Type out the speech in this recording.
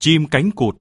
Chim cánh cụt.